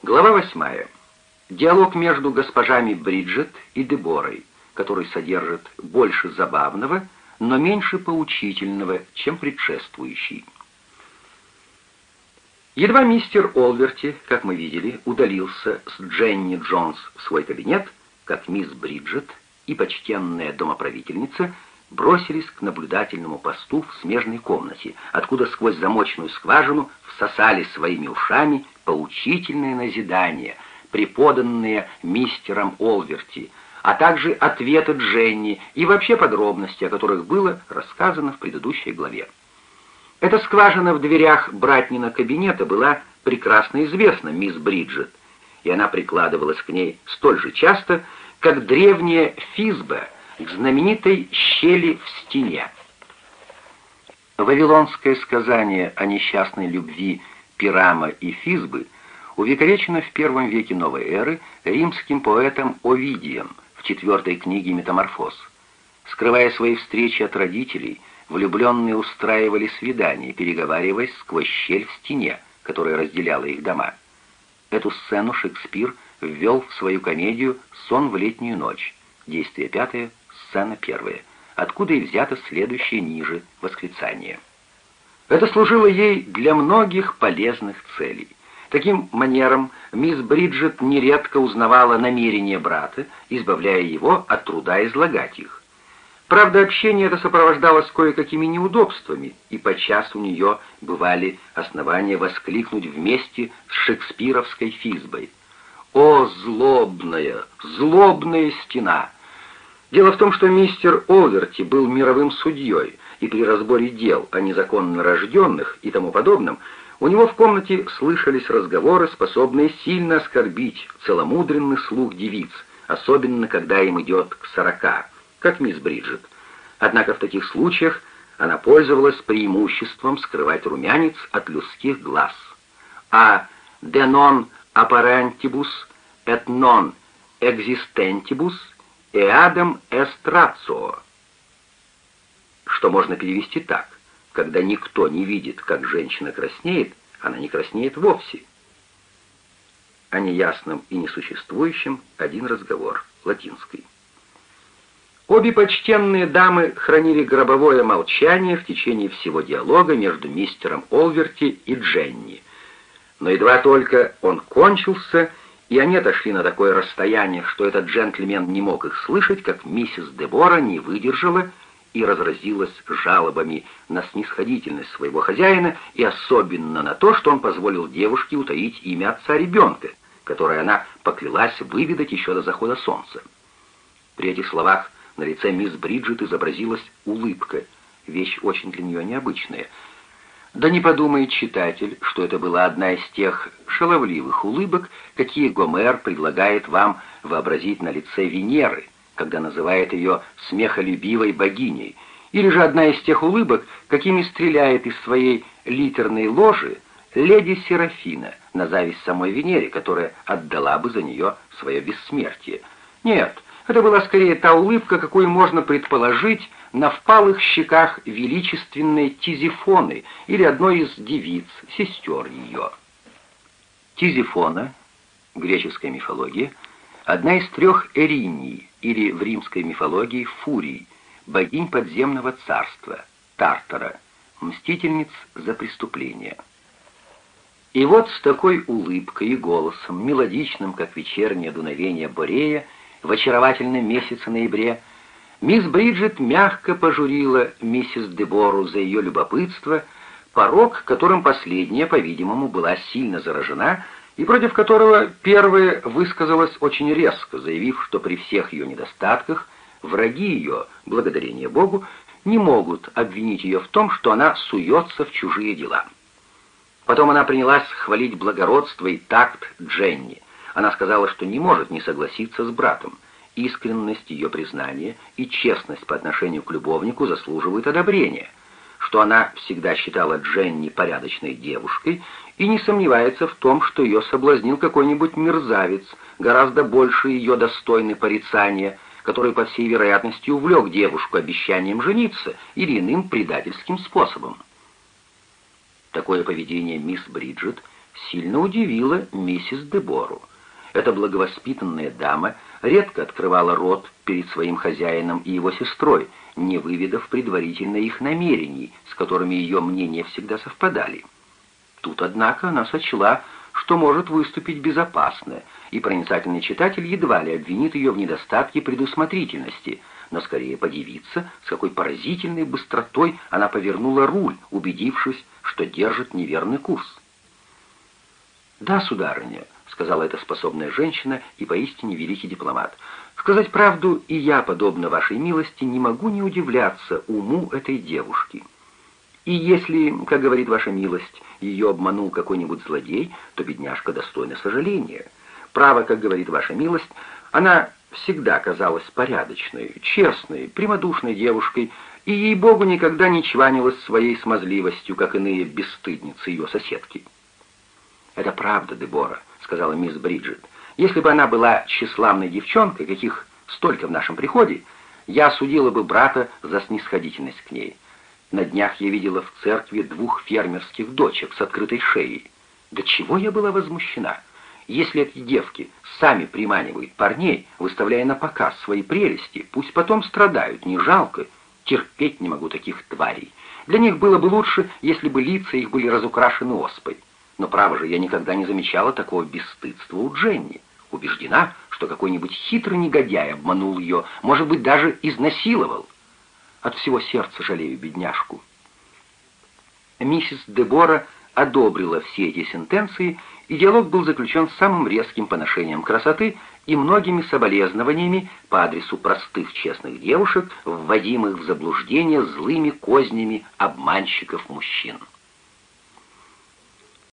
Глава восьмая. Диалог между госпожами Бриджет и Деборой, который содержит больше забавного, но меньше поучительного, чем предшествующий. Едва мистер Олверти, как мы видели, удалился с Дженни Джонс в свой кабинет, как мисс Бриджет и почтенная домоправительница бросились к наблюдательному посту в смежной комнате, откуда сквозь замочную скважину всосали своими ушами поучительные назидания, преподанные мистером Олверти, а также ответы Дженни и вообще подробности, о которых было рассказано в предыдущей главе. Эта скважина в дверях братнина кабинета была прекрасно известна мисс Бриджет, и она прикладывалась к ней столь же часто, как древняя физба к знаменитой щели в стене. Вавилонское сказание о несчастной любви Пирама и Физбы увековечено в первом веке новой эры римским поэтом Овидием в четвертой книге «Метаморфоз». Скрывая свои встречи от родителей, влюбленные устраивали свидания, переговариваясь сквозь щель в стене, которая разделяла их дома. Эту сцену Шекспир ввел в свою комедию «Сон в летнюю ночь», действие пятое, сцена первая, откуда и взято следующее ниже восклицание. Это служило ей для многих полезных целей. Таким манером мисс Бриджет нередко узнавала намерения брата, избавляя его от труда излагать их. Правда, общение это сопровождалось кое-какими неудобствами, и подчас у нее бывали основания воскликнуть вместе с шекспировской физбой. «О, злобная, злобная стена!» Дело в том, что мистер Оверти был мировым судьей, и при разборе дел о незаконно рожденных и тому подобном у него в комнате слышались разговоры, способные сильно оскорбить целомудренный слух девиц, особенно когда им идет к сорока как мисс Бриджит. Однако в таких случаях она пользовалась преимуществом скрывать румянец от людских глаз. А «de non apparentibus et non existentibus eadem est ratio», что можно перевести так. Когда никто не видит, как женщина краснеет, она не краснеет вовсе. О неясном и несуществующем один разговор, латинский. Обе почтенные дамы хранили гробовое молчание в течение всего диалога между мистером Олверти и Дженни. Но едва только он кончился, и они отошли на такое расстояние, что этот джентльмен не мог их слышать, как миссис Дебора не выдержала и разразилась жалобами на снисходительность своего хозяина и особенно на то, что он позволил девушке утаить имя отца ребенка, которое она поклялась выведать еще до захода солнца. При этих словах на лице мисс Бриджит изобразилась улыбка, вещь очень для нее необычная. Да не подумает читатель, что это была одна из тех шаловливых улыбок, какие Гомер предлагает вам вообразить на лице Венеры, когда называет ее смехолюбивой богиней, или же одна из тех улыбок, какими стреляет из своей литерной ложи леди Серафина на зависть самой Венере, которая отдала бы за нее свое бессмертие. Нет, это была скорее та улыбка, какую можно предположить на впалых щеках величественной Тизифоны или одной из девиц, сестер ее. Тизифона, греческая мифология, одна из трех Эринии, или в римской мифологии Фурий, богинь подземного царства, Тартара, мстительниц за преступления. И вот с такой улыбкой и голосом, мелодичным, как вечернее дуновение Борея, в очаровательном месяце ноябре, мисс Бриджит мягко пожурила миссис Дебору за ее любопытство, порог, которым последняя, по-видимому, была сильно заражена, и против которого первая высказалась очень резко, заявив, что при всех ее недостатках враги ее, благодарение Богу, не могут обвинить ее в том, что она суется в чужие дела. Потом она принялась хвалить благородство и такт Дженни, она сказала, что не может не согласиться с братом. Искренность ее признания и честность по отношению к любовнику заслуживают одобрения, что она всегда считала Дженни порядочной девушкой и не сомневается в том, что ее соблазнил какой-нибудь мерзавец, гораздо больше ее достойный порицания, который, по всей вероятности, увлек девушку обещанием жениться или иным предательским способом. Такое поведение мисс Бриджит сильно удивило миссис Дебору. Эта благовоспитанная дама редко открывала рот перед своим хозяином и его сестрой, не выведав предварительно их намерений, с которыми ее мнения всегда совпадали. Тут, однако, она сочла, что может выступить безопасно, и проницательный читатель едва ли обвинит ее в недостатке предусмотрительности, но скорее подивится, с какой поразительной быстротой она повернула руль, убедившись, что держит неверный курс. «Да, сударыня», — сказала эта способная женщина и поистине великий дипломат, «сказать правду, и я, подобно вашей милости, не могу не удивляться уму этой девушки». И если, как говорит ваша милость, ее обманул какой-нибудь злодей, то бедняжка достойна сожаления. Право, как говорит ваша милость, она всегда казалась порядочной, честной, прямодушной девушкой, и ей-богу никогда не чванилась своей смазливостью, как иные бесстыдницы ее соседки. «Это правда, Дебора», — сказала мисс Бриджит. «Если бы она была тщеславной девчонкой, каких столько в нашем приходе, я осудила бы брата за снисходительность к ней». На днях я видела в церкви двух фермерских дочек с открытой шеей. До чего я была возмущена? Если эти девки сами приманивают парней, выставляя на показ свои прелести, пусть потом страдают, не жалко. Терпеть не могу таких тварей. Для них было бы лучше, если бы лица их были разукрашены оспой. Но, право же, я никогда не замечала такого бесстыдства у Дженни. Убеждена, что какой-нибудь хитрый негодяй обманул ее, может быть, даже изнасиловал. От всего сердца жалею бедняжку. Миссис Дебора одобрила все эти сентенции, и диалог был заключен самым резким поношением красоты и многими соболезнованиями по адресу простых честных девушек, вводимых в заблуждение злыми кознями обманщиков мужчин.